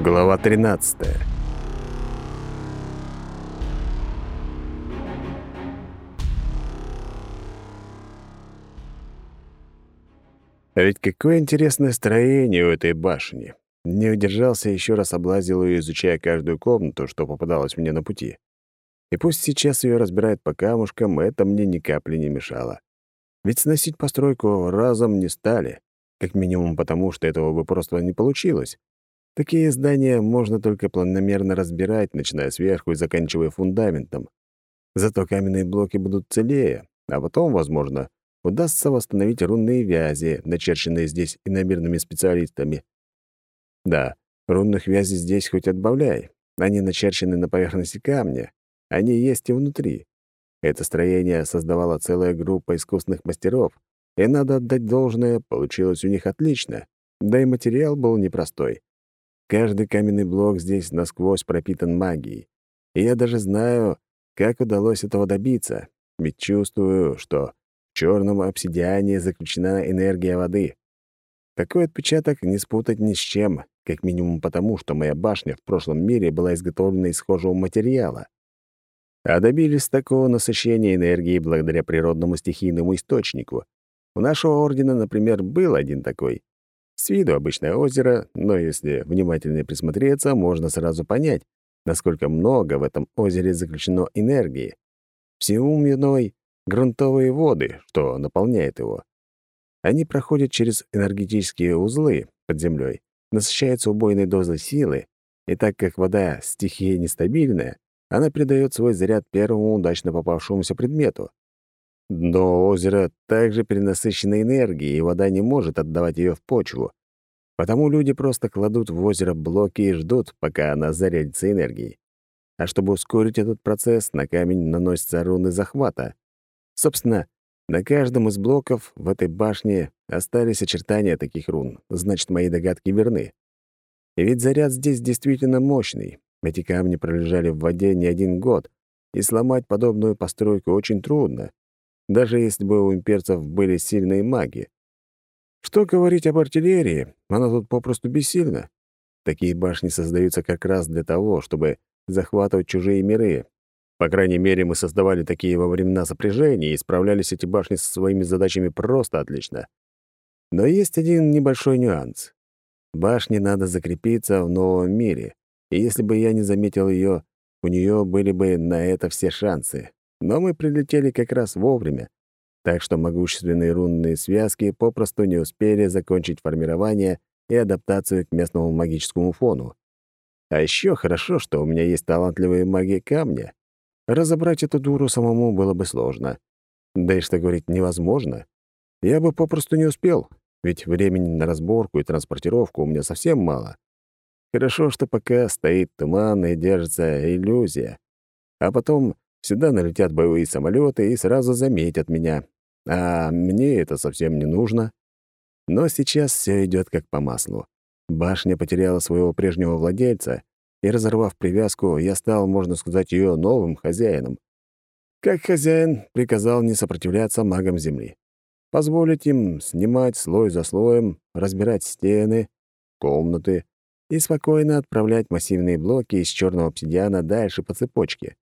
Глава 13. А ведь какое интересное строение у этой башни. Не удержался, еще раз облазил ее, изучая каждую комнату, что попадалось мне на пути. И пусть сейчас ее разбирают по камушкам, это мне ни капли не мешало. Ведь сносить постройку разом не стали, как минимум потому, что этого бы просто не получилось. Такие здания можно только планомерно разбирать, начиная сверху и заканчивая фундаментом. Зато каменные блоки будут целее, а потом, возможно, удастся восстановить рунные вязи, начерченные здесь иномирными специалистами. Да, рунных вязей здесь хоть отбавляй. Они начерчены на поверхности камня. Они есть и внутри. Это строение создавала целая группа искусных мастеров, и надо отдать должное, получилось у них отлично. Да и материал был непростой. Каждый каменный блок здесь насквозь пропитан магией. И я даже знаю, как удалось этого добиться, ведь чувствую, что в черном обсидиане заключена энергия воды. Такой отпечаток не спутать ни с чем, как минимум потому, что моя башня в прошлом мире была изготовлена из схожего материала. А добились такого насыщения энергии благодаря природному стихийному источнику. У нашего ордена, например, был один такой. С виду обычное озеро, но если внимательно присмотреться, можно сразу понять, насколько много в этом озере заключено энергии. Всему виной грунтовые воды, что наполняет его. Они проходят через энергетические узлы под землей, насыщаются убойной дозой силы, и так как вода стихия нестабильная, она передает свой заряд первому удачно попавшемуся предмету. Дно озера также перенасыщено энергией, и вода не может отдавать ее в почву. Потому люди просто кладут в озеро блоки и ждут, пока она зарядится энергией. А чтобы ускорить этот процесс, на камень наносятся руны захвата. Собственно, на каждом из блоков в этой башне остались очертания таких рун, значит, мои догадки верны. И ведь заряд здесь действительно мощный. Эти камни пролежали в воде не один год, и сломать подобную постройку очень трудно даже если бы у имперцев были сильные маги. Что говорить об артиллерии, она тут попросту бессильна. Такие башни создаются как раз для того, чтобы захватывать чужие миры. По крайней мере, мы создавали такие во времена сопряжения и справлялись эти башни со своими задачами просто отлично. Но есть один небольшой нюанс. Башне надо закрепиться в новом мире, и если бы я не заметил ее, у нее были бы на это все шансы. Но мы прилетели как раз вовремя, так что могущественные рунные связки попросту не успели закончить формирование и адаптацию к местному магическому фону. А еще хорошо, что у меня есть талантливые маги камня. Разобрать эту дуру самому было бы сложно. Да и что говорить, невозможно. Я бы попросту не успел, ведь времени на разборку и транспортировку у меня совсем мало. Хорошо, что пока стоит туман и держится иллюзия. А потом Сюда налетят боевые самолеты и сразу заметят меня. А мне это совсем не нужно. Но сейчас все идет как по маслу. Башня потеряла своего прежнего владельца, и, разорвав привязку, я стал, можно сказать, ее новым хозяином. Как хозяин приказал не сопротивляться магам Земли. Позволить им снимать слой за слоем, разбирать стены, комнаты и спокойно отправлять массивные блоки из черного обсидиана дальше по цепочке.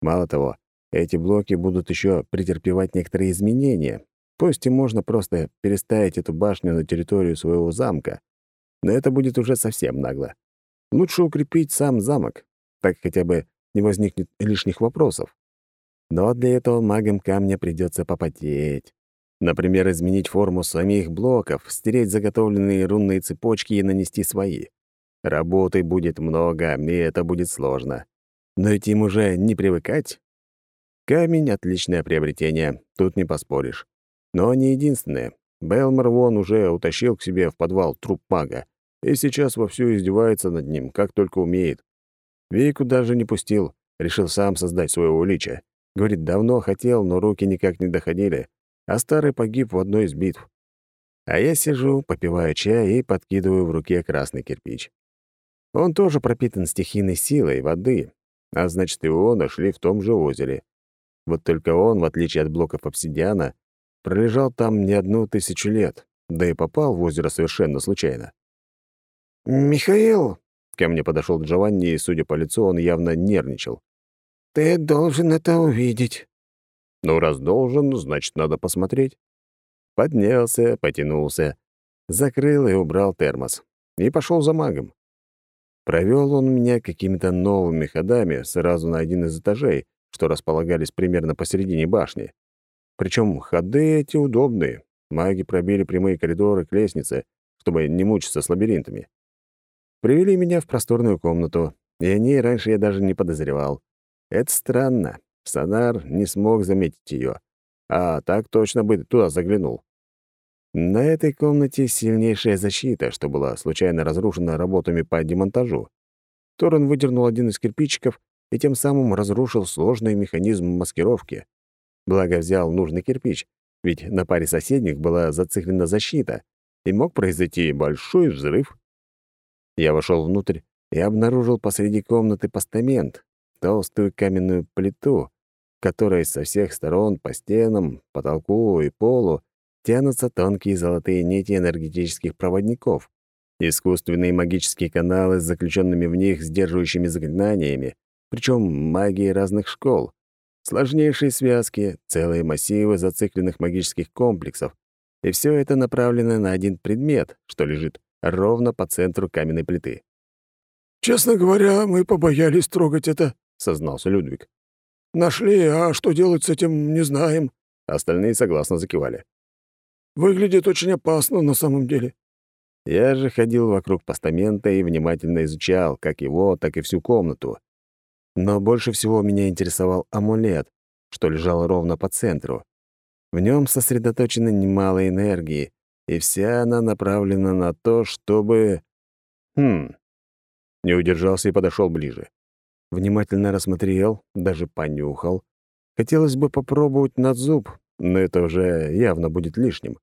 Мало того, эти блоки будут еще претерпевать некоторые изменения. Пусть и можно просто переставить эту башню на территорию своего замка, но это будет уже совсем нагло. Лучше укрепить сам замок, так хотя бы не возникнет лишних вопросов. Но для этого магам камня придется попотеть. Например, изменить форму самих блоков, стереть заготовленные рунные цепочки и нанести свои. Работы будет много, и это будет сложно. Но ведь им уже не привыкать. Камень — отличное приобретение, тут не поспоришь. Но не единственное. Белмор вон уже утащил к себе в подвал труп мага, и сейчас вовсю издевается над ним, как только умеет. Вику даже не пустил, решил сам создать своего лича. Говорит, давно хотел, но руки никак не доходили, а старый погиб в одной из битв. А я сижу, попиваю чай и подкидываю в руке красный кирпич. Он тоже пропитан стихийной силой воды, а значит, его нашли в том же озере. Вот только он, в отличие от блоков обсидиана, пролежал там не одну тысячу лет, да и попал в озеро совершенно случайно. «Михаил, Ко мне подошел Джованни, и, судя по лицу, он явно нервничал. «Ты должен это увидеть». «Ну, раз должен, значит, надо посмотреть». Поднялся, потянулся, закрыл и убрал термос. И пошел за магом. Провел он меня какими-то новыми ходами сразу на один из этажей, что располагались примерно посередине башни. Причем ходы эти удобные. Маги пробили прямые коридоры к лестнице, чтобы не мучиться с лабиринтами. Привели меня в просторную комнату, и о ней раньше я даже не подозревал. Это странно. Сонар не смог заметить ее, а так точно бы туда заглянул. На этой комнате сильнейшая защита, что была случайно разрушена работами по демонтажу. Торрен выдернул один из кирпичиков и тем самым разрушил сложный механизм маскировки. Благо взял нужный кирпич, ведь на паре соседних была зациклена защита, и мог произойти большой взрыв. Я вошел внутрь и обнаружил посреди комнаты постамент, толстую каменную плиту, которой со всех сторон по стенам, потолку и полу тянутся тонкие золотые нити энергетических проводников, искусственные магические каналы с заключенными в них сдерживающими заклинаниями, причем магии разных школ, сложнейшие связки, целые массивы зацикленных магических комплексов, и все это направлено на один предмет, что лежит ровно по центру каменной плиты. «Честно говоря, мы побоялись трогать это», — сознался Людвиг. «Нашли, а что делать с этим, не знаем». Остальные согласно закивали. «Выглядит очень опасно на самом деле». Я же ходил вокруг постамента и внимательно изучал как его, так и всю комнату. Но больше всего меня интересовал амулет, что лежал ровно по центру. В нем сосредоточено немало энергии, и вся она направлена на то, чтобы... Хм... Не удержался и подошел ближе. Внимательно рассмотрел, даже понюхал. Хотелось бы попробовать на зуб, но это уже явно будет лишним.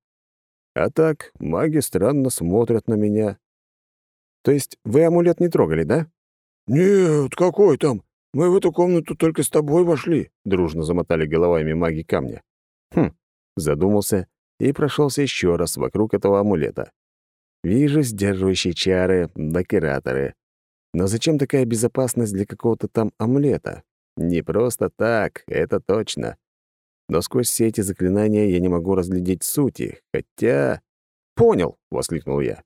А так, маги странно смотрят на меня. То есть вы амулет не трогали, да? «Нет, какой там? Мы в эту комнату только с тобой вошли», — дружно замотали головами маги камня. Хм, задумался и прошелся еще раз вокруг этого амулета. Вижу сдерживающие чары, докераторы. Но зачем такая безопасность для какого-то там амулета? Не просто так, это точно. Но сквозь все эти заклинания я не могу разглядеть сути, хотя... «Понял!» — воскликнул я.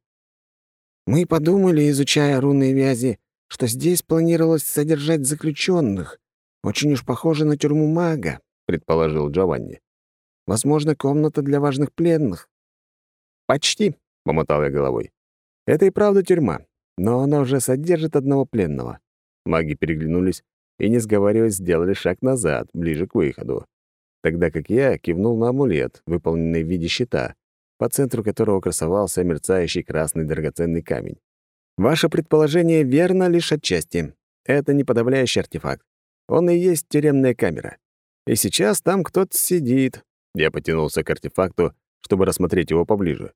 «Мы подумали, изучая рунные вязи, что здесь планировалось содержать заключенных. Очень уж похоже на тюрьму мага», — предположил Джованни. Возможно, комната для важных пленных». «Почти», — помотал я головой. «Это и правда тюрьма, но она уже содержит одного пленного». Маги переглянулись и, не сговариваясь, сделали шаг назад, ближе к выходу. Тогда как я кивнул на амулет, выполненный в виде щита, по центру которого красовался мерцающий красный драгоценный камень. «Ваше предположение верно лишь отчасти. Это не подавляющий артефакт. Он и есть тюремная камера. И сейчас там кто-то сидит, я потянулся к артефакту, чтобы рассмотреть его поближе.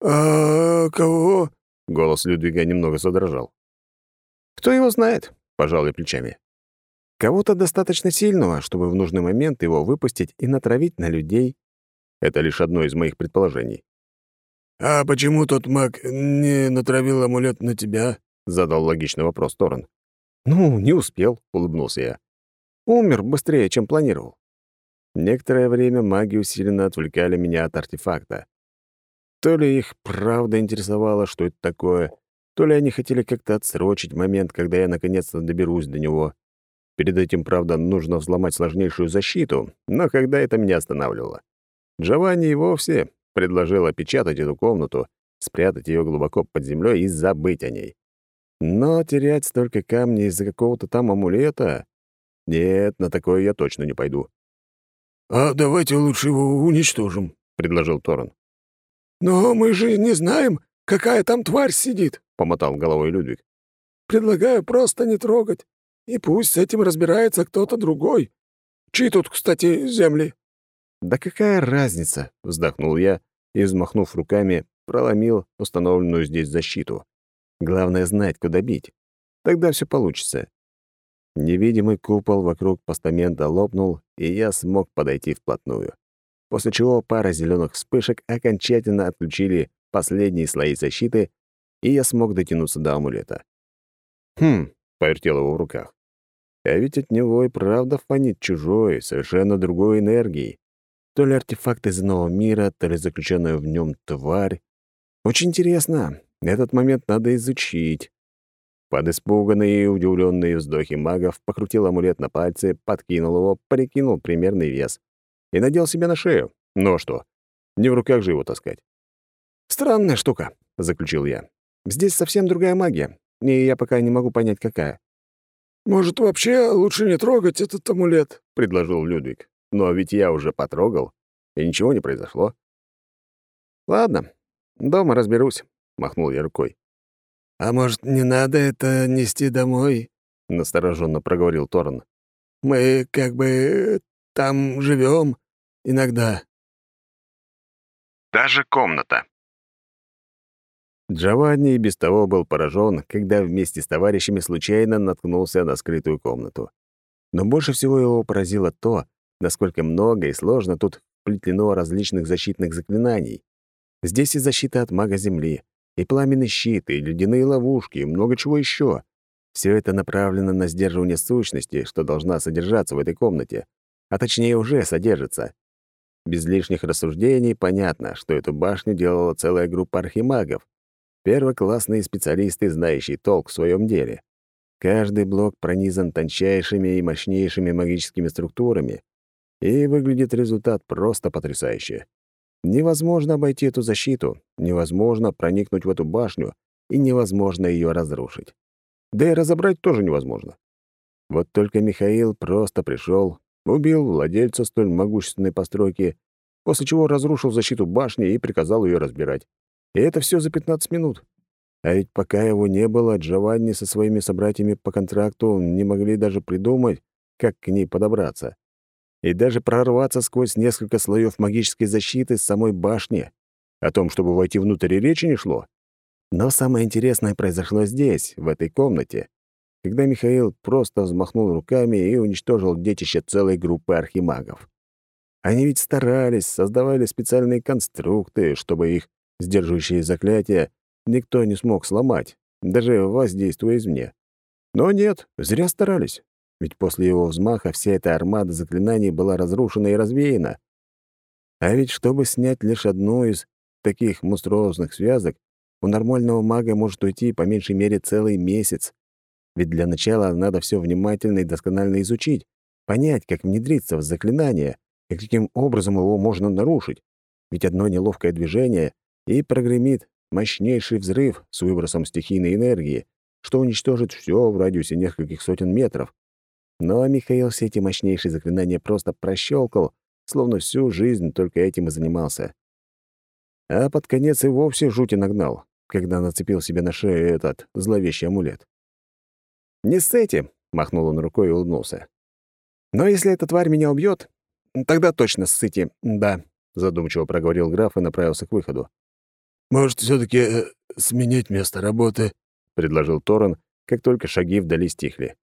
«А кого?» — голос Людвига немного задрожал. «Кто его знает?» — пожал я плечами. «Кого-то достаточно сильного, чтобы в нужный момент его выпустить и натравить на людей». Это лишь одно из моих предположений. «А почему тот маг не натравил амулет на тебя?» — задал логичный вопрос Торрен. «Ну, не успел», — улыбнулся я. «Умер быстрее, чем планировал». Некоторое время маги усиленно отвлекали меня от артефакта. То ли их правда интересовало, что это такое, то ли они хотели как-то отсрочить момент, когда я наконец-то доберусь до него. Перед этим, правда, нужно взломать сложнейшую защиту, но когда это меня останавливало? Джованни и вовсе предложил опечатать эту комнату, спрятать ее глубоко под землей и забыть о ней. Но терять столько камней из-за какого-то там амулета... Нет, на такое я точно не пойду. «А давайте лучше его уничтожим», — предложил Торрен. «Но мы же не знаем, какая там тварь сидит», — помотал головой Людвиг. «Предлагаю просто не трогать, и пусть с этим разбирается кто-то другой. Чьи тут, кстати, земли?» «Да какая разница?» — вздохнул я и, взмахнув руками, проломил установленную здесь защиту. Главное — знать, куда бить. Тогда все получится. Невидимый купол вокруг постамента лопнул, и я смог подойти вплотную. После чего пара зеленых вспышек окончательно отключили последние слои защиты, и я смог дотянуться до амулета. «Хм», — повертел его в руках. А ведь от него и правда фонит чужой, совершенно другой энергией. То ли артефакт из иного мира, то ли заключенная в нем тварь. Очень интересно. Этот момент надо изучить. Под испуганные и удивленные вздохи магов покрутил амулет на пальце, подкинул его, прикинул примерный вес и надел себе на шею. Ну а что? Не в руках же его таскать. «Странная штука», — заключил я. «Здесь совсем другая магия, и я пока не могу понять, какая». «Может, вообще лучше не трогать этот амулет?» — предложил Людвиг. «Но ведь я уже потрогал, и ничего не произошло». «Ладно, дома разберусь», — махнул я рукой. «А может, не надо это нести домой?» — настороженно проговорил Торн. «Мы как бы там живем иногда». Даже комната. Джованни и без того был поражен, когда вместе с товарищами случайно наткнулся на скрытую комнату. Но больше всего его поразило то, насколько много и сложно тут плетено различных защитных заклинаний. Здесь и защита от мага Земли, и пламенный щит, и ледяные ловушки, и много чего еще. Все это направлено на сдерживание сущности, что должна содержаться в этой комнате, а точнее уже содержится. Без лишних рассуждений понятно, что эту башню делала целая группа архимагов, Первоклассные специалисты, знающие толк в своем деле. Каждый блок пронизан тончайшими и мощнейшими магическими структурами, и выглядит результат просто потрясающе. Невозможно обойти эту защиту, невозможно проникнуть в эту башню, и невозможно ее разрушить. Да и разобрать тоже невозможно. Вот только Михаил просто пришел, убил владельца столь могущественной постройки, после чего разрушил защиту башни и приказал ее разбирать. И это все за 15 минут. А ведь пока его не было, Джованни со своими собратьями по контракту не могли даже придумать, как к ней подобраться. И даже прорваться сквозь несколько слоев магической защиты с самой башни. О том, чтобы войти внутрь, речи не шло. Но самое интересное произошло здесь, в этой комнате, когда Михаил просто взмахнул руками и уничтожил детище целой группы архимагов. Они ведь старались, создавали специальные конструкты, чтобы их Сдерживающие заклятия никто не смог сломать, даже воздействуя извне. Но нет, зря старались, ведь после его взмаха вся эта армада заклинаний была разрушена и развеяна. А ведь чтобы снять лишь одну из таких монструозных связок, у нормального мага может уйти по меньшей мере целый месяц. Ведь для начала надо все внимательно и досконально изучить, понять, как внедриться в заклинание и каким образом его можно нарушить. Ведь одно неловкое движение, и прогремит мощнейший взрыв с выбросом стихийной энергии, что уничтожит все в радиусе нескольких сотен метров. Но Михаил все эти мощнейшие заклинания просто прощелкал, словно всю жизнь только этим и занимался. А под конец и вовсе жути нагнал, когда нацепил себе на шею этот зловещий амулет. «Не с этим», — махнул он рукой и улыбнулся. «Но если эта тварь меня убьет, тогда точно ссыте, да», — задумчиво проговорил граф и направился к выходу. «Может, все таки э, сменить место работы?» — предложил Торрен, как только шаги вдали стихли.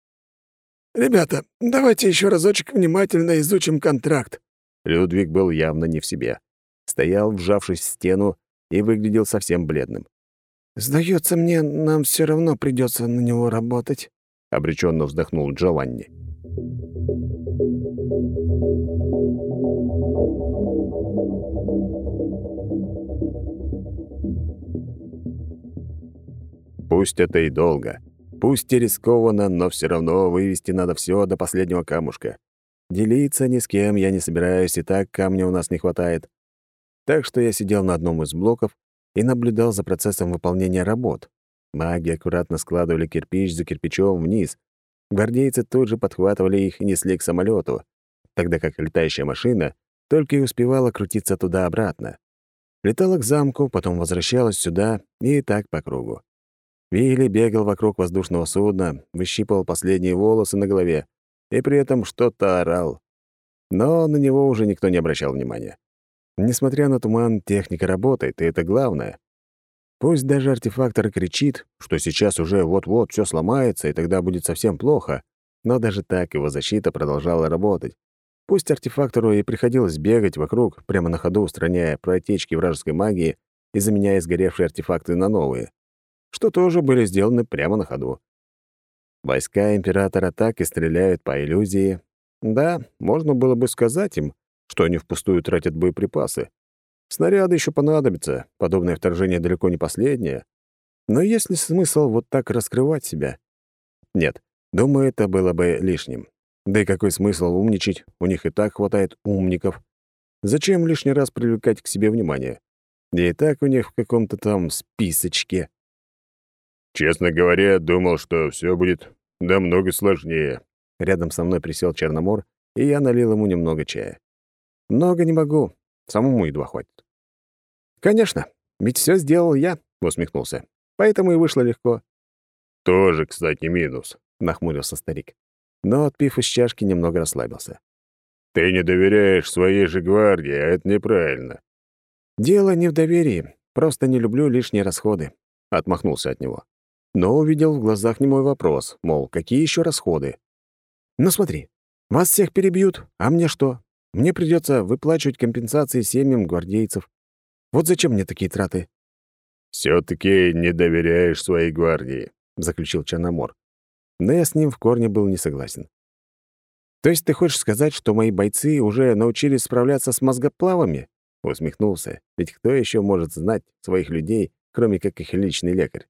«Ребята, давайте еще разочек внимательно изучим контракт». Людвиг был явно не в себе. Стоял, вжавшись в стену, и выглядел совсем бледным. «Сдается мне, нам все равно придется на него работать», — обреченно вздохнул Джованни. Пусть это и долго, пусть и рискованно, но все равно вывести надо все до последнего камушка. Делиться ни с кем я не собираюсь, и так камня у нас не хватает. Так что я сидел на одном из блоков и наблюдал за процессом выполнения работ. Маги аккуратно складывали кирпич за кирпичом вниз. Гвардейцы тут же подхватывали их и несли к самолету, тогда как летающая машина только и успевала крутиться туда-обратно. Летала к замку, потом возвращалась сюда и так по кругу. Вилли бегал вокруг воздушного судна, выщипывал последние волосы на голове и при этом что-то орал. Но на него уже никто не обращал внимания. Несмотря на туман, техника работает, и это главное. Пусть даже артефактор кричит, что сейчас уже вот-вот все сломается, и тогда будет совсем плохо, но даже так его защита продолжала работать. Пусть артефактору и приходилось бегать вокруг, прямо на ходу устраняя протечки вражеской магии и заменяя сгоревшие артефакты на новые что тоже были сделаны прямо на ходу. Войска императора так и стреляют по иллюзии. Да, можно было бы сказать им, что они впустую тратят боеприпасы. Снаряды еще понадобятся, подобное вторжение далеко не последнее. Но есть ли смысл вот так раскрывать себя? Нет, думаю, это было бы лишним. Да и какой смысл умничать, у них и так хватает умников. Зачем лишний раз привлекать к себе внимание? И так у них в каком-то там списочке. Честно говоря, думал, что все будет намного сложнее. Рядом со мной присел Черномор, и я налил ему немного чая. Много не могу, самому едва хватит. Конечно, ведь все сделал я, усмехнулся. Поэтому и вышло легко. Тоже, кстати, минус, нахмурился старик. Но, отпив из чашки, немного расслабился. Ты не доверяешь своей же гвардии, а это неправильно. Дело не в доверии, просто не люблю лишние расходы, отмахнулся от него. Но увидел в глазах не мой вопрос, мол, какие еще расходы? Ну смотри, вас всех перебьют, а мне что? Мне придется выплачивать компенсации семьям гвардейцев. Вот зачем мне такие траты? все таки не доверяешь своей гвардии», — заключил Черномор. Но я с ним в корне был не согласен. «То есть ты хочешь сказать, что мои бойцы уже научились справляться с мозгоплавами?» — усмехнулся. «Ведь кто еще может знать своих людей, кроме как их личный лекарь?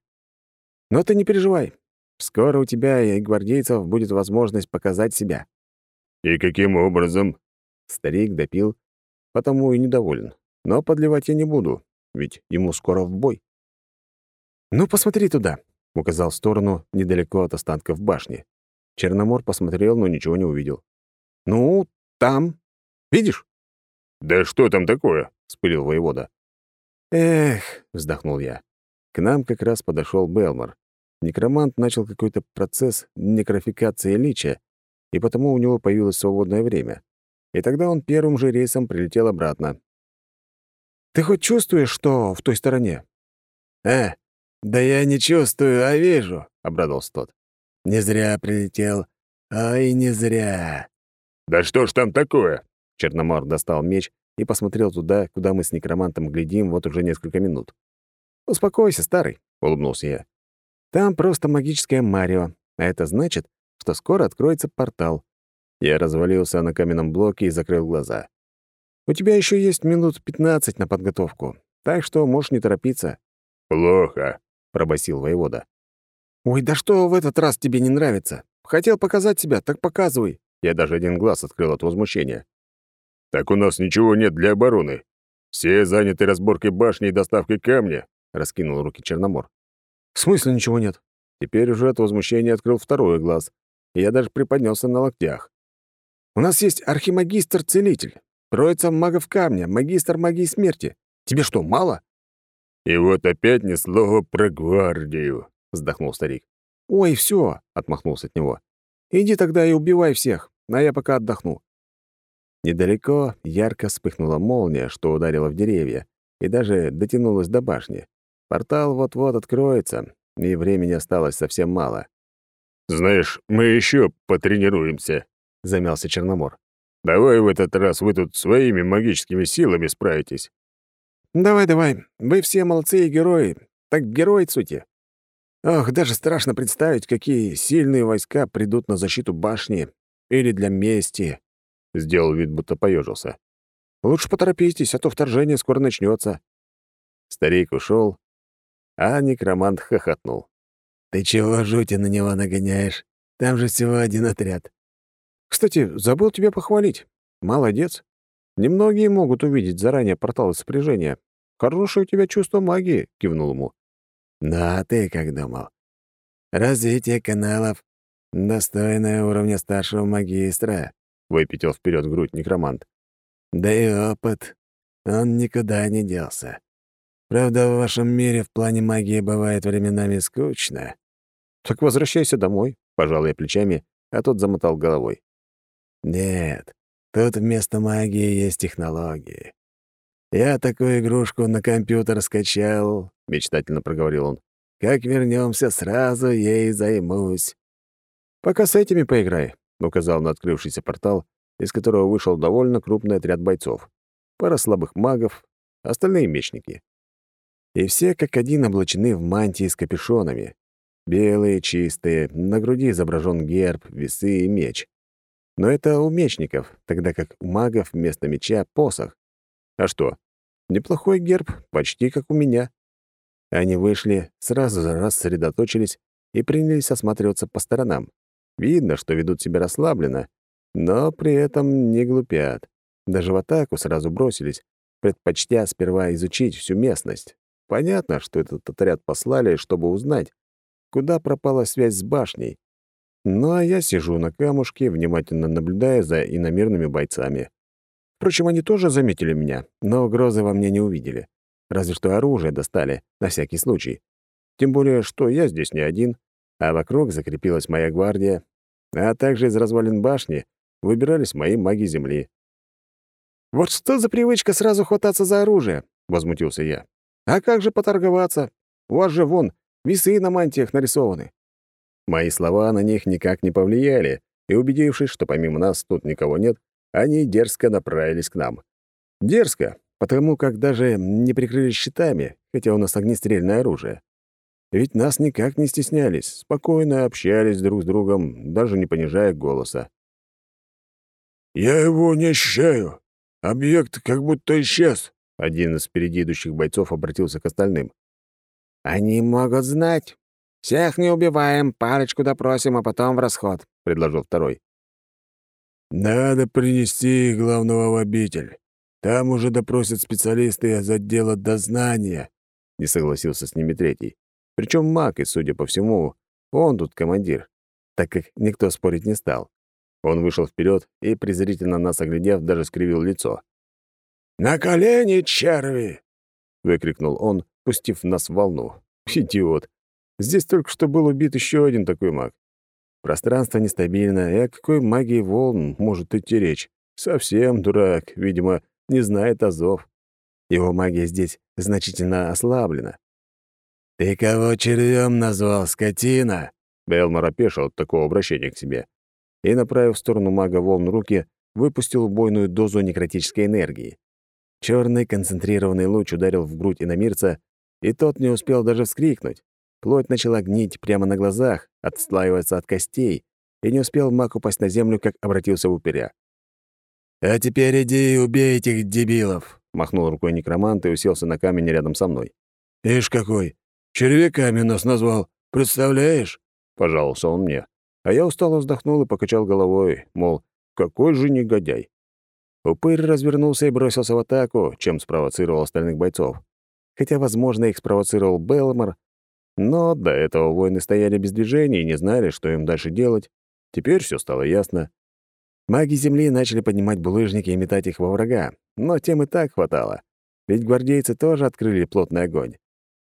Но ты не переживай. Скоро у тебя и гвардейцев будет возможность показать себя». «И каким образом?» Старик допил, потому и недоволен. Но подливать я не буду, ведь ему скоро в бой. «Ну, посмотри туда», — указал в сторону недалеко от останков башни. Черномор посмотрел, но ничего не увидел. «Ну, там. Видишь?» «Да что там такое?» — вспылил воевода. «Эх», — вздохнул я. К нам как раз подошел Белмор. Некромант начал какой-то процесс некрофикации лича, и потому у него появилось свободное время. И тогда он первым же рейсом прилетел обратно. «Ты хоть чувствуешь, что в той стороне?» «Э, да я не чувствую, а вижу», — обрадовался тот. «Не зря прилетел. Ай, не зря». «Да что ж там такое?» Черномор достал меч и посмотрел туда, куда мы с некромантом глядим вот уже несколько минут. «Успокойся, старый», — улыбнулся я. «Там просто магическое Марио, а это значит, что скоро откроется портал. Я развалился на каменном блоке и закрыл глаза. У тебя еще есть минут пятнадцать на подготовку, так что можешь не торопиться». «Плохо», — пробасил воевода. «Ой, да что в этот раз тебе не нравится? Хотел показать себя, так показывай». Я даже один глаз открыл от возмущения. «Так у нас ничего нет для обороны. Все заняты разборкой башни и доставкой камня», — раскинул руки Черномор. «В смысле ничего нет?» Теперь уже от возмущения открыл второй глаз, и я даже приподнялся на локтях. У нас есть архимагистр-целитель, троица магов камня, магистр магии смерти. Тебе что, мало?» «И вот опять ни слова про гвардию», — вздохнул старик. «Ой, все, отмахнулся от него. «Иди тогда и убивай всех, а я пока отдохну». Недалеко ярко вспыхнула молния, что ударила в деревья, и даже дотянулась до башни. Портал вот-вот откроется, и времени осталось совсем мало. «Знаешь, мы еще потренируемся», замялся Черномор. «Давай в этот раз вы тут своими магическими силами справитесь». «Давай, давай. Вы все молодцы и герои. Так герой сути. Ох, даже страшно представить, какие сильные войска придут на защиту башни или для мести». Сделал вид, будто поежился. «Лучше поторопитесь, а то вторжение скоро начнется. Старик ушел, а некромант хохотнул. «Ты чего жути на него нагоняешь? Там же всего один отряд. Кстати, забыл тебя похвалить. Молодец. Немногие могут увидеть заранее порталы сопряжения. Хорошее у тебя чувство магии, кивнул ему. Да, ты как думал? Развитие каналов достойное уровня старшего магистра, выпятил вперед грудь некромант. Да и опыт. Он никуда не делся. Правда, в вашем мире в плане магии бывает временами скучно. Так возвращайся домой, пожал я плечами, а тот замотал головой. Нет, тут вместо магии есть технологии. Я такую игрушку на компьютер скачал, мечтательно проговорил он. Как вернемся, сразу ей займусь. Пока с этими поиграй, указал на открывшийся портал, из которого вышел довольно крупный отряд бойцов. Пара слабых магов, остальные мечники. И все как один облачены в мантии с капюшонами. Белые, чистые, на груди изображен герб, весы и меч. Но это у мечников, тогда как у магов вместо меча — посох. А что? Неплохой герб, почти как у меня. Они вышли, сразу же рассредоточились и принялись осматриваться по сторонам. Видно, что ведут себя расслабленно, но при этом не глупят. Даже в атаку сразу бросились, предпочтя сперва изучить всю местность. Понятно, что этот отряд послали, чтобы узнать, куда пропала связь с башней. Ну а я сижу на камушке, внимательно наблюдая за иномерными бойцами. Впрочем, они тоже заметили меня, но угрозы во мне не увидели. Разве что оружие достали, на всякий случай. Тем более, что я здесь не один, а вокруг закрепилась моя гвардия, а также из развалин башни выбирались мои маги земли. «Вот что за привычка сразу хвататься за оружие?» — возмутился я. «А как же поторговаться? У вас же вон весы на мантиях нарисованы». Мои слова на них никак не повлияли, и, убедившись, что помимо нас тут никого нет, они дерзко направились к нам. Дерзко, потому как даже не прикрылись щитами, хотя у нас огнестрельное оружие. Ведь нас никак не стеснялись, спокойно общались друг с другом, даже не понижая голоса. «Я его не ощущаю. Объект как будто исчез», — один из впереди идущих бойцов обратился к остальным. «Они могут знать. Всех не убиваем, парочку допросим, а потом в расход», — предложил второй. «Надо принести главного в обитель. Там уже допросят специалисты из отдела дознания», — не согласился с ними третий. Причем маг, и, судя по всему, он тут командир, так как никто спорить не стал. Он вышел вперед и, презрительно нас оглядев, даже скривил лицо. «На колени, черви!» — выкрикнул он, пустив нас в волну. «Идиот! Здесь только что был убит еще один такой маг. Пространство нестабильно, и о какой магии волн может идти речь? Совсем дурак, видимо, не знает азов. Его магия здесь значительно ослаблена. «Ты кого червем назвал, скотина?» Белмор опешил от такого обращения к себе и, направив в сторону мага волн руки, выпустил убойную дозу некротической энергии. Черный концентрированный луч ударил в грудь иномирца, и тот не успел даже вскрикнуть. Плоть начала гнить прямо на глазах, отслаиваться от костей, и не успел маг упасть на землю, как обратился в упыря. «А теперь иди и убей этих дебилов!» — махнул рукой некромант и уселся на камень рядом со мной. «Ишь какой! Червяками нас назвал, представляешь?» — пожаловался он мне. А я устало вздохнул и покачал головой, мол, какой же негодяй. Упырь развернулся и бросился в атаку, чем спровоцировал остальных бойцов. Хотя, возможно, их спровоцировал Белмор, но до этого воины стояли без движения и не знали, что им дальше делать. Теперь все стало ясно. Маги Земли начали поднимать булыжники и метать их во врага, но тем и так хватало. Ведь гвардейцы тоже открыли плотный огонь.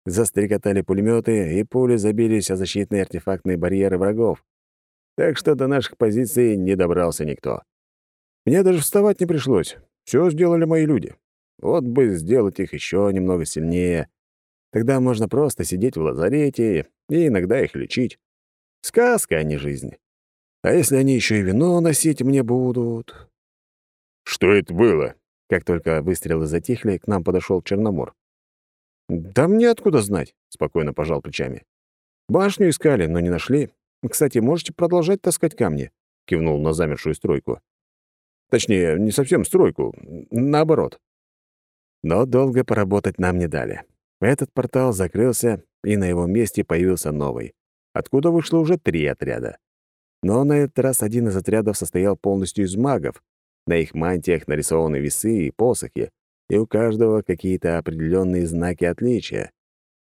Застрекотали пулеметы, и пули забились о защитные артефактные барьеры врагов. Так что до наших позиций не добрался никто. Мне даже вставать не пришлось. Все сделали мои люди. Вот бы сделать их еще немного сильнее. Тогда можно просто сидеть в лазарете и иногда их лечить. Сказка, а не жизнь. А если они еще и вино носить мне будут? Что это было? Как только выстрелы затихли, к нам подошел Черномор. «Да мне откуда знать?» — спокойно пожал плечами. «Башню искали, но не нашли. Кстати, можете продолжать таскать камни?» — кивнул на замершую стройку. Точнее, не совсем стройку, наоборот. Но долго поработать нам не дали. Этот портал закрылся, и на его месте появился новый, откуда вышло уже три отряда. Но на этот раз один из отрядов состоял полностью из магов. На их мантиях нарисованы весы и посохи, и у каждого какие-то определенные знаки отличия.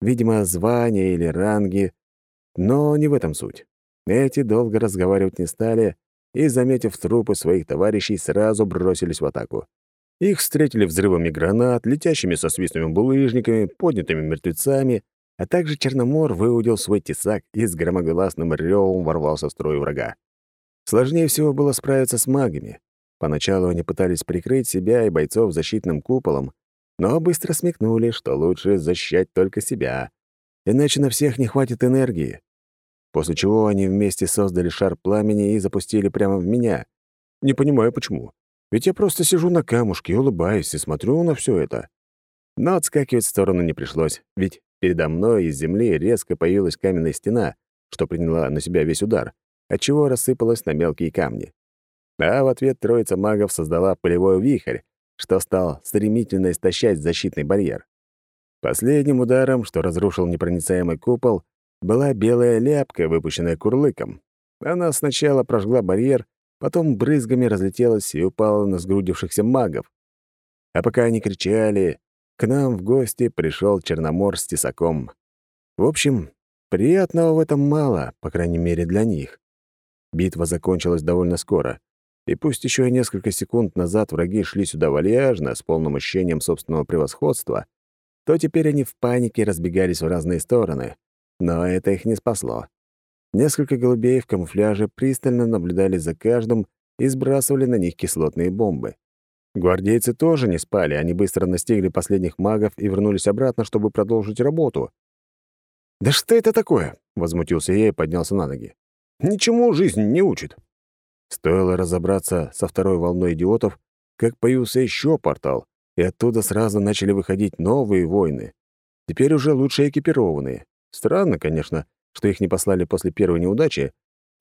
Видимо, звания или ранги, но не в этом суть. Эти долго разговаривать не стали и, заметив трупы своих товарищей, сразу бросились в атаку. Их встретили взрывами гранат, летящими со свистными булыжниками, поднятыми мертвецами, а также Черномор выудил свой тесак и с громогласным ревом ворвался в строй врага. Сложнее всего было справиться с магами. Поначалу они пытались прикрыть себя и бойцов защитным куполом, но быстро смекнули, что лучше защищать только себя, иначе на всех не хватит энергии. После чего они вместе создали шар пламени и запустили прямо в меня. Не понимаю, почему. Ведь я просто сижу на камушке, улыбаюсь и смотрю на все это. Но отскакивать в сторону не пришлось, ведь передо мной из земли резко появилась каменная стена, что приняла на себя весь удар, отчего рассыпалась на мелкие камни. А в ответ троица магов создала полевой вихрь, что стал стремительно истощать защитный барьер. Последним ударом, что разрушил непроницаемый купол, была белая ляпка, выпущенная курлыком. Она сначала прожгла барьер, потом брызгами разлетелась и упала на сгрудившихся магов. А пока они кричали, к нам в гости пришел Черномор с тесаком. В общем, приятного в этом мало, по крайней мере, для них. Битва закончилась довольно скоро. И пусть еще несколько секунд назад враги шли сюда вальяжно, с полным ощущением собственного превосходства, то теперь они в панике разбегались в разные стороны. Но это их не спасло. Несколько голубей в камуфляже пристально наблюдали за каждым и сбрасывали на них кислотные бомбы. Гвардейцы тоже не спали, они быстро настигли последних магов и вернулись обратно, чтобы продолжить работу. «Да что это такое?» — возмутился я и поднялся на ноги. «Ничему жизнь не учит». Стоило разобраться со второй волной идиотов, как появился еще портал, и оттуда сразу начали выходить новые воины. Теперь уже лучше экипированные. Странно, конечно, что их не послали после первой неудачи,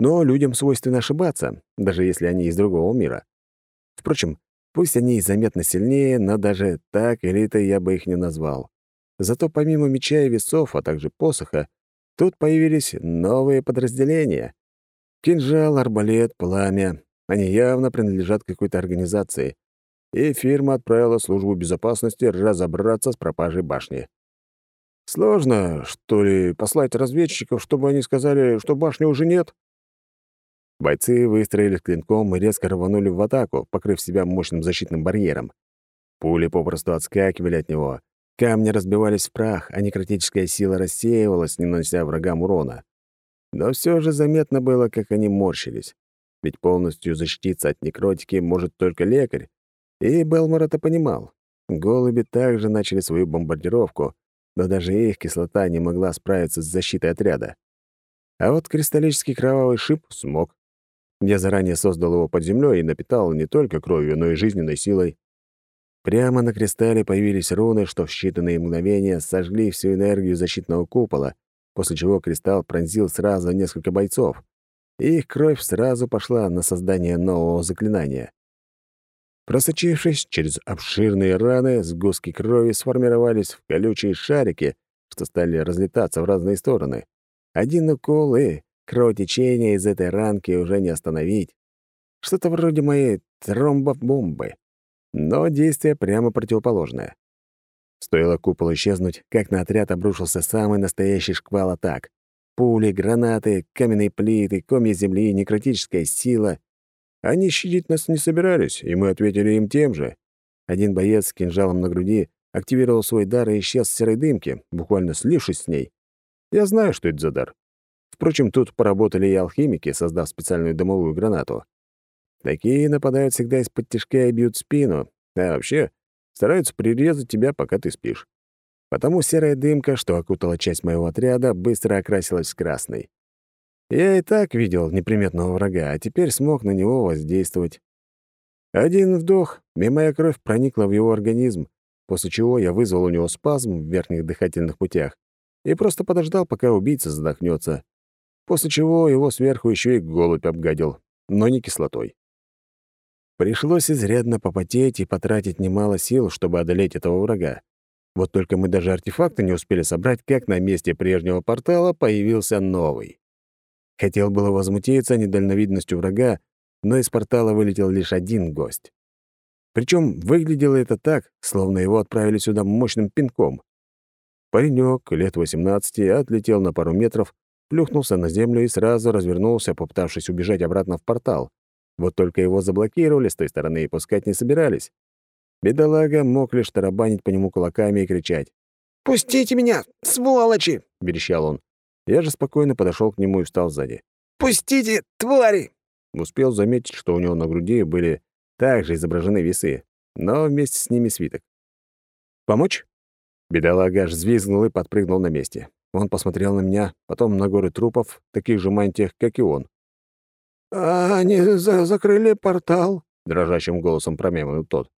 но людям свойственно ошибаться, даже если они из другого мира. Впрочем, пусть они и заметно сильнее, но даже так элитой я бы их не назвал. Зато помимо меча и весов, а также посоха, тут появились новые подразделения. Кинжал, арбалет, пламя. Они явно принадлежат какой-то организации, и фирма отправила службу безопасности разобраться с пропажей башни. Сложно, что ли, послать разведчиков, чтобы они сказали, что башни уже нет? Бойцы выстроились клинком и резко рванули в атаку, покрыв себя мощным защитным барьером. Пули попросту отскакивали от него, камни разбивались в прах, а некротическая сила рассеивалась, не нанося врагам урона. Но все же заметно было, как они морщились. Ведь полностью защититься от некротики может только лекарь, и Белмор это понимал. Голуби также начали свою бомбардировку, но даже их кислота не могла справиться с защитой отряда. А вот кристаллический кровавый шип смог. Я заранее создал его под землей и напитал не только кровью, но и жизненной силой. Прямо на кристалле появились руны, что в считанные мгновения сожгли всю энергию защитного купола, после чего кристалл пронзил сразу несколько бойцов, и их кровь сразу пошла на создание нового заклинания. Просочившись через обширные раны, сгустки крови сформировались в колючие шарики, что стали разлетаться в разные стороны. Один укол и кровотечение из этой ранки уже не остановить. Что-то вроде моей тромбобомбы. Но действие прямо противоположное. Стоило купол исчезнуть, как на отряд обрушился самый настоящий шквал атак. Пули, гранаты, каменные плиты, комья земли, некротическая сила. Они щадить нас не собирались, и мы ответили им тем же. Один боец с кинжалом на груди активировал свой дар и исчез в серой дымке, буквально слившись с ней. Я знаю, что это за дар. Впрочем, тут поработали и алхимики, создав специальную дымовую гранату. Такие нападают всегда из-под тяжка и бьют спину, а вообще стараются прирезать тебя, пока ты спишь. Потому серая дымка, что окутала часть моего отряда, быстро окрасилась в красный. Я и так видел неприметного врага, а теперь смог на него воздействовать. Один вдох, и моя кровь проникла в его организм, после чего я вызвал у него спазм в верхних дыхательных путях и просто подождал, пока убийца задохнется, после чего его сверху еще и голубь обгадил, но не кислотой. Пришлось изрядно попотеть и потратить немало сил, чтобы одолеть этого врага. Вот только мы даже артефакты не успели собрать, как на месте прежнего портала появился новый. Хотел было возмутиться недальновидностью врага, но из портала вылетел лишь один гость. Причем выглядело это так, словно его отправили сюда мощным пинком. Паренек, лет 18, отлетел на пару метров, плюхнулся на землю и сразу развернулся, попытавшись убежать обратно в портал. Вот только его заблокировали с той стороны и пускать не собирались. Бедолага мог лишь тарабанить по нему кулаками и кричать. «Пустите меня, сволочи!» — верещал он. Я же спокойно подошел к нему и встал сзади. «Пустите, твари!» Успел заметить, что у него на груди были также изображены весы, но вместе с ними свиток. «Помочь?» Бедолага аж взвизгнул и подпрыгнул на месте. Он посмотрел на меня, потом на горы трупов, таких же мантиях, как и он. «А они за закрыли портал», — дрожащим голосом промямлил тот.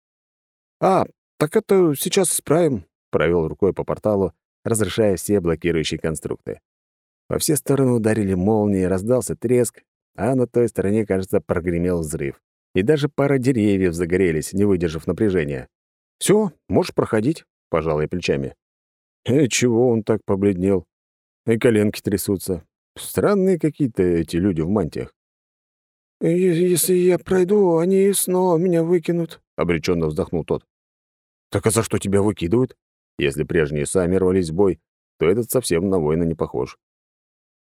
«А, так это сейчас исправим», — провел рукой по порталу, разрешая все блокирующие конструкты. Во все стороны ударили молнии, раздался треск, а на той стороне, кажется, прогремел взрыв. И даже пара деревьев загорелись, не выдержав напряжения. Все, можешь проходить», — пожал я плечами. «Э, чего он так побледнел? И коленки трясутся. Странные какие-то эти люди в мантиях». «Если я пройду, они снова меня выкинут», — обреченно вздохнул тот. «Так а за что тебя выкидывают? Если прежние сами рвались в бой, то этот совсем на воина не похож».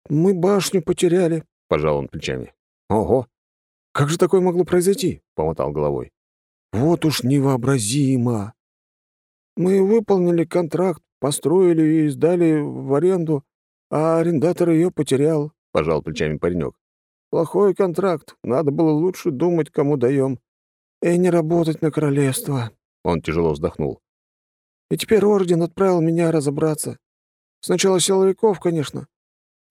«Мы башню потеряли», — пожал он плечами. «Ого! Как же такое могло произойти?» — помотал головой. «Вот уж невообразимо! Мы выполнили контракт, построили и сдали в аренду, а арендатор ее потерял», — пожал плечами паренек. «Плохой контракт. Надо было лучше думать, кому даем, и не работать на королевство». Он тяжело вздохнул. «И теперь орден отправил меня разобраться. Сначала силовиков, конечно,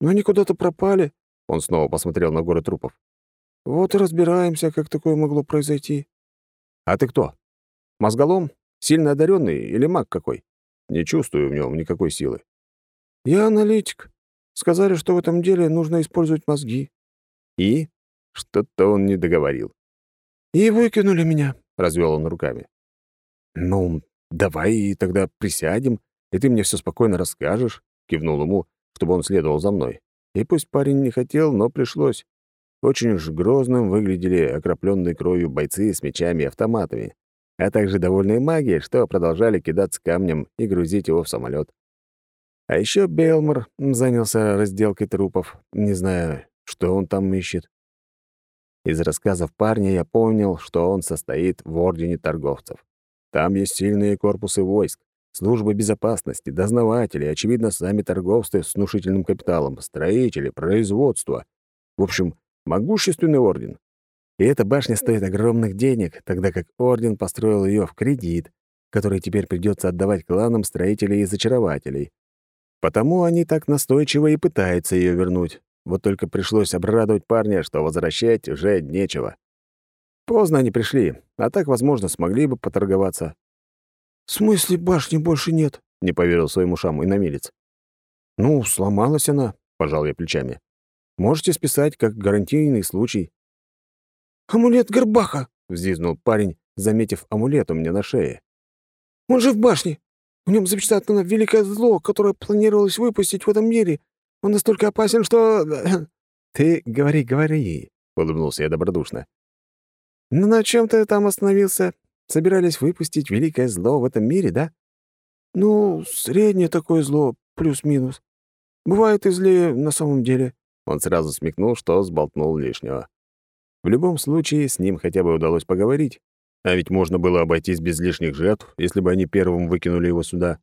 но они куда-то пропали». Он снова посмотрел на горы трупов. «Вот и разбираемся, как такое могло произойти». «А ты кто? Мозголом? Сильно одаренный или маг какой? Не чувствую в нем никакой силы». «Я аналитик. Сказали, что в этом деле нужно использовать мозги». «И?» Что-то он не договорил. «И выкинули меня», — развел он руками. «Ну, давай тогда присядем, и ты мне все спокойно расскажешь», — кивнул ему, чтобы он следовал за мной. И пусть парень не хотел, но пришлось. Очень уж грозным выглядели окропленные кровью бойцы с мечами и автоматами, а также довольные маги, что продолжали кидаться камнем и грузить его в самолет. А еще Белмор занялся разделкой трупов, не знаю, что он там ищет. Из рассказов парня я понял, что он состоит в Ордене торговцев. Там есть сильные корпусы войск, службы безопасности, дознаватели, очевидно, сами торговцы с внушительным капиталом, строители, производство. В общем, могущественный орден. И эта башня стоит огромных денег, тогда как орден построил ее в кредит, который теперь придется отдавать кланам строителей и зачарователей. Потому они так настойчиво и пытаются ее вернуть. Вот только пришлось обрадовать парня, что возвращать уже нечего. Поздно они пришли, а так, возможно, смогли бы поторговаться. «В смысле башни больше нет?» — не поверил своим ушам иномилец. «Ну, сломалась она», — пожал я плечами. «Можете списать, как гарантийный случай». «Амулет Горбаха!» — взвизгнул парень, заметив амулет у меня на шее. «Он же в башне! В нем запечатано великое зло, которое планировалось выпустить в этом мире. Он настолько опасен, что...» «Ты говори, говори», — улыбнулся я добродушно. «Ну на чем ты там остановился? Собирались выпустить великое зло в этом мире, да?» «Ну, среднее такое зло, плюс-минус. Бывает и злее на самом деле». Он сразу смекнул, что сболтнул лишнего. В любом случае, с ним хотя бы удалось поговорить. А ведь можно было обойтись без лишних жертв, если бы они первым выкинули его сюда.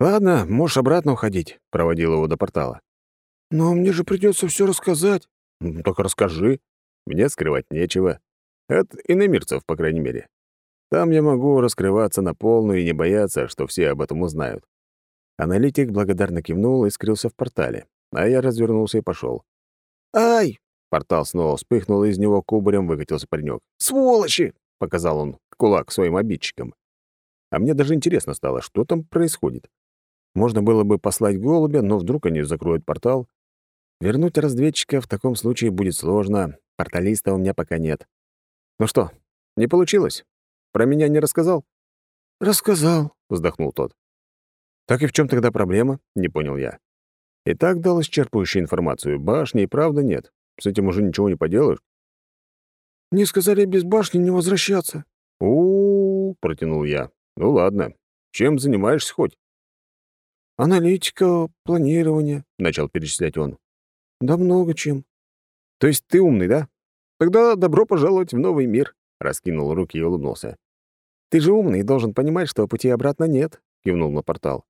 «Ладно, можешь обратно уходить», — проводил его до портала. «Но мне же придется все рассказать». «Ну, «Так расскажи. Мне скрывать нечего. От иномирцев, по крайней мере. Там я могу раскрываться на полную и не бояться, что все об этом узнают». Аналитик благодарно кивнул и скрылся в портале, а я развернулся и пошел. «Ай!» Портал снова вспыхнул, и из него кубарем выкатился паренек. «Сволочи!» — показал он кулак своим обидчикам. А мне даже интересно стало, что там происходит. Можно было бы послать голубя, но вдруг они закроют портал. Вернуть разведчика в таком случае будет сложно. Порталиста у меня пока нет. Ну что, не получилось? Про меня не рассказал? Рассказал, вздохнул тот. Так и в чем тогда проблема? Не понял я. И так дал исчерпывающую информацию. Башни и правда нет. С этим уже ничего не поделаешь. Не сказали без башни не возвращаться. У, -у, -у протянул я. Ну ладно. Чем занимаешься хоть? Аналитика, планирование, начал перечислять он. Да много чем. То есть ты умный, да? Тогда добро пожаловать в новый мир, раскинул руки и улыбнулся. Ты же умный и должен понимать, что пути обратно нет, кивнул на портал.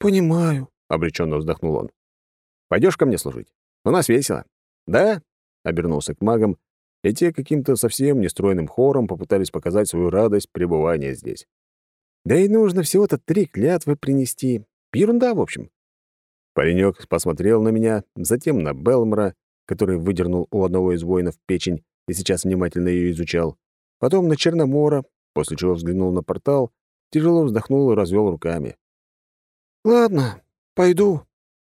Понимаю, обреченно вздохнул он. Пойдешь ко мне служить? У нас весело. Да? обернулся к магам, и те каким-то совсем нестройным хором попытались показать свою радость пребывания здесь. Да и нужно всего-то три клятвы принести. Ерунда, в общем. Паренек посмотрел на меня, затем на Белмора, который выдернул у одного из воинов печень и сейчас внимательно ее изучал, потом на Черномора, после чего взглянул на портал, тяжело вздохнул и развел руками. «Ладно, пойду»,